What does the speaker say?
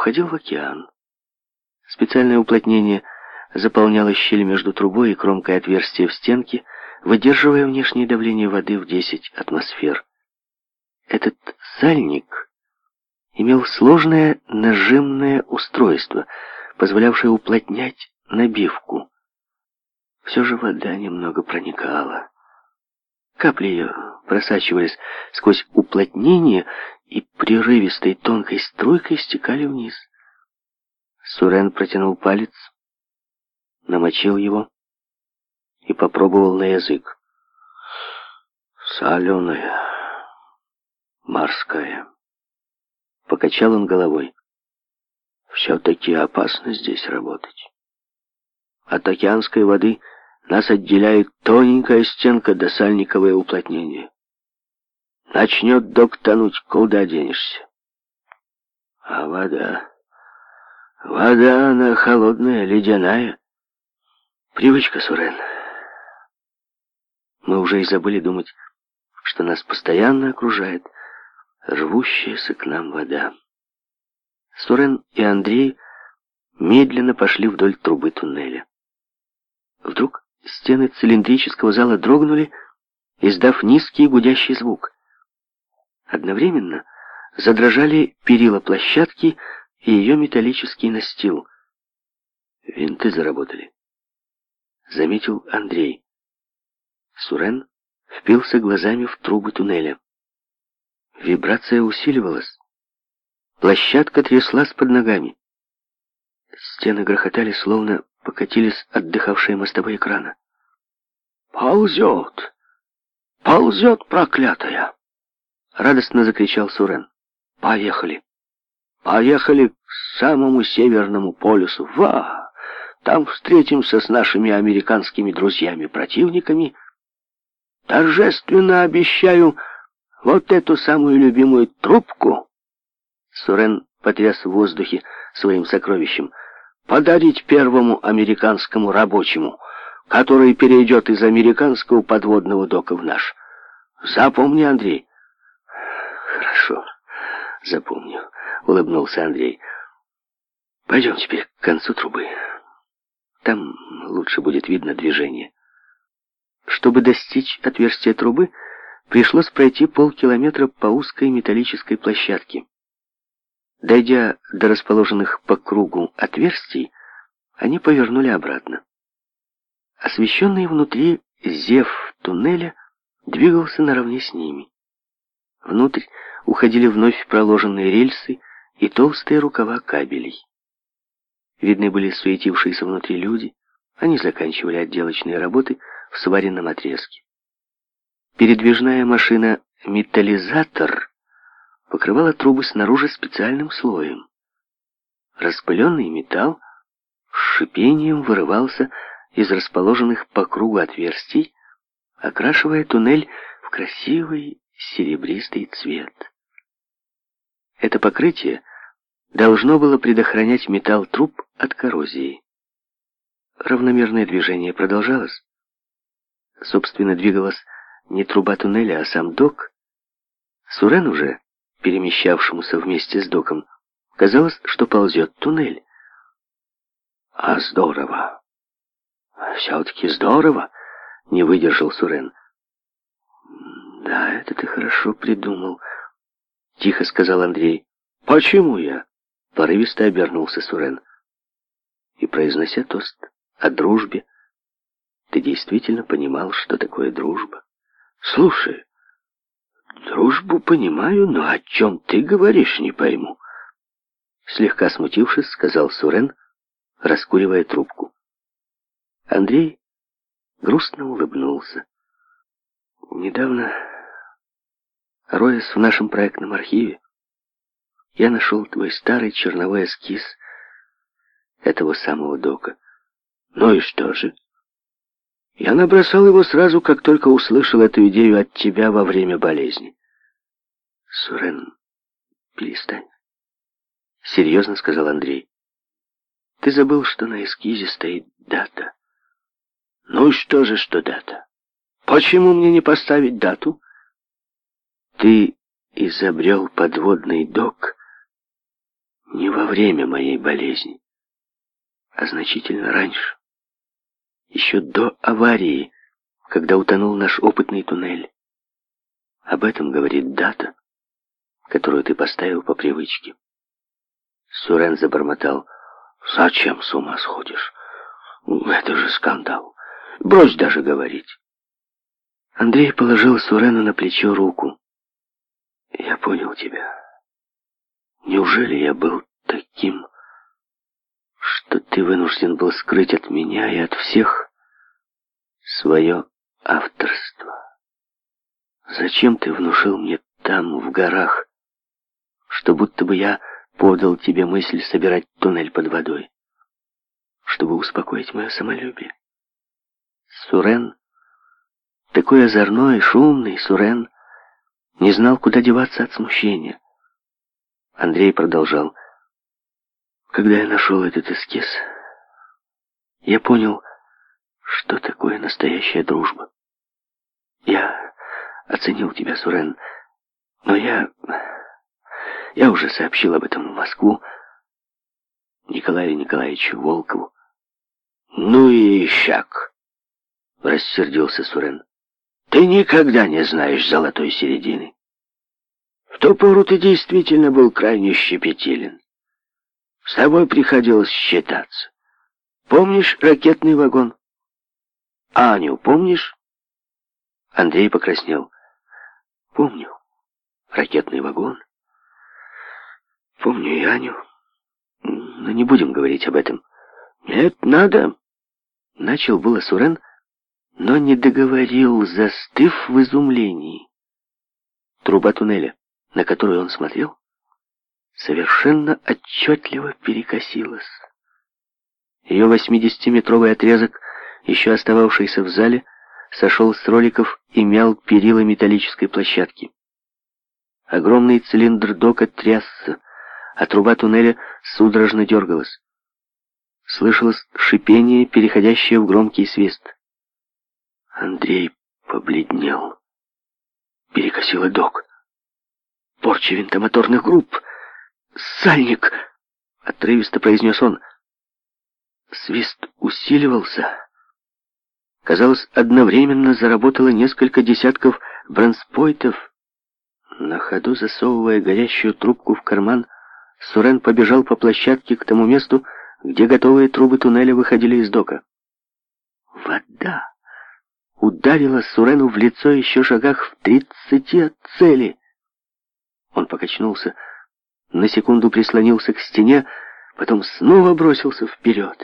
уходил в океан. Специальное уплотнение заполняло щель между трубой и кромкой отверстия в стенке, выдерживая внешнее давление воды в 10 атмосфер. Этот сальник имел сложное нажимное устройство, позволявшее уплотнять набивку. Все же вода немного проникала. Капли ее просачивались сквозь уплотнение и прерывистой тонкой струйкой стекали вниз. Сурен протянул палец, намочил его и попробовал на язык. «Соленая, морская». Покачал он головой. «Все-таки опасно здесь работать. От океанской воды нас отделяет тоненькая стенка до сальниковое уплотнение. Начнет док тонуть, куда денешься? А вода... Вода, она холодная, ледяная. Привычка, Сурен. Мы уже и забыли думать, что нас постоянно окружает рвущаяся к нам вода. Сурен и Андрей медленно пошли вдоль трубы туннеля. Вдруг стены цилиндрического зала дрогнули, издав низкий гудящий звук. Одновременно задрожали перила площадки и ее металлический настил. «Винты заработали», — заметил Андрей. Сурен впился глазами в трубы туннеля. Вибрация усиливалась. Площадка тряслась под ногами. Стены грохотали, словно покатились отдыхавшие мостовые крана. «Ползет! Ползет, проклятая!» радостно закричал Сурен. Поехали! Поехали к самому северному полюсу. Ва! Там встретимся с нашими американскими друзьями-противниками. Торжественно обещаю вот эту самую любимую трубку. Сурен потряс в воздухе своим сокровищем. Подарить первому американскому рабочему, который перейдет из американского подводного дока в наш. Запомни, Андрей, Хорошо, запомню, улыбнулся Андрей. Пойдем теперь к концу трубы. Там лучше будет видно движение. Чтобы достичь отверстия трубы, пришлось пройти полкилометра по узкой металлической площадке. Дойдя до расположенных по кругу отверстий, они повернули обратно. Освещенный внутри зев туннеля двигался наравне с ними. Внутрь уходили вновь проложенные рельсы и толстые рукава кабелей. Видны были суетившиеся внутри люди, они заканчивали отделочные работы в сваренном отрезке. Передвижная машина «Металлизатор» покрывала трубы снаружи специальным слоем. Распыленный металл с шипением вырывался из расположенных по кругу отверстий, окрашивая туннель в красивый серебристый цвет. Это покрытие должно было предохранять металл труб от коррозии. Равномерное движение продолжалось. Собственно, двигалась не труба туннеля, а сам док. Сурен уже, перемещавшемуся вместе с доком, казалось, что ползет туннель. «А здорово! Все-таки здорово!» — не выдержал Сурен. «Да, это ты хорошо придумал», — тихо сказал Андрей. «Почему я?» — порывисто обернулся Сурен. И, произнося тост о дружбе, ты действительно понимал, что такое дружба. «Слушай, дружбу понимаю, но о чем ты говоришь, не пойму». Слегка смутившись, сказал Сурен, раскуривая трубку. Андрей грустно улыбнулся. Недавно Роясь в нашем проектном архиве, я нашел твой старый черновой эскиз этого самого дока. Ну и что же? Я набросал его сразу, как только услышал эту идею от тебя во время болезни. Сурен, перестань. Серьезно сказал Андрей. Ты забыл, что на эскизе стоит дата. Ну и что же, что дата? Почему мне не поставить дату? Ты изобрел подводный док не во время моей болезни, а значительно раньше. Еще до аварии, когда утонул наш опытный туннель. Об этом говорит дата, которую ты поставил по привычке. Сурен забормотал. «Зачем с ума сходишь? Это же скандал. Брось даже говорить». Андрей положил Сурену на плечо руку. Я понял тебя. Неужели я был таким, что ты вынужден был скрыть от меня и от всех свое авторство? Зачем ты внушил мне там, в горах, что будто бы я подал тебе мысль собирать туннель под водой, чтобы успокоить мое самолюбие? Сурен, такой озорной, шумный Сурен, — не знал, куда деваться от смущения. Андрей продолжал. Когда я нашел этот эскиз, я понял, что такое настоящая дружба. Я оценил тебя, Сурен, но я... Я уже сообщил об этом в Москву Николаю Николаевичу Волкову. «Ну и щак! — рассердился Сурен. Ты никогда не знаешь золотой середины. В ту пору ты действительно был крайне щепетилен. С тобой приходилось считаться. Помнишь ракетный вагон? Аню помнишь? Андрей покраснел. Помню. Ракетный вагон. Помню и Аню. Но не будем говорить об этом. Нет, надо. Начал было Сурен, но не договорил, застыв в изумлении. Труба туннеля, на которую он смотрел, совершенно отчетливо перекосилась. Ее восьмидесятиметровый отрезок, еще остававшийся в зале, сошел с роликов и мял перила металлической площадки. Огромный цилиндр дока трясся, а труба туннеля судорожно дергалась. Слышалось шипение, переходящее в громкий свист. Андрей побледнел. Перекосило док. Порча винтомоторных групп. Сальник! Отрывисто произнес он. Свист усиливался. Казалось, одновременно заработало несколько десятков бронспойтов. На ходу засовывая горящую трубку в карман, Сурен побежал по площадке к тому месту, где готовые трубы туннеля выходили из дока. Вода! ударила Сурену в лицо еще шагах в тридцати от цели. Он покачнулся, на секунду прислонился к стене, потом снова бросился вперед.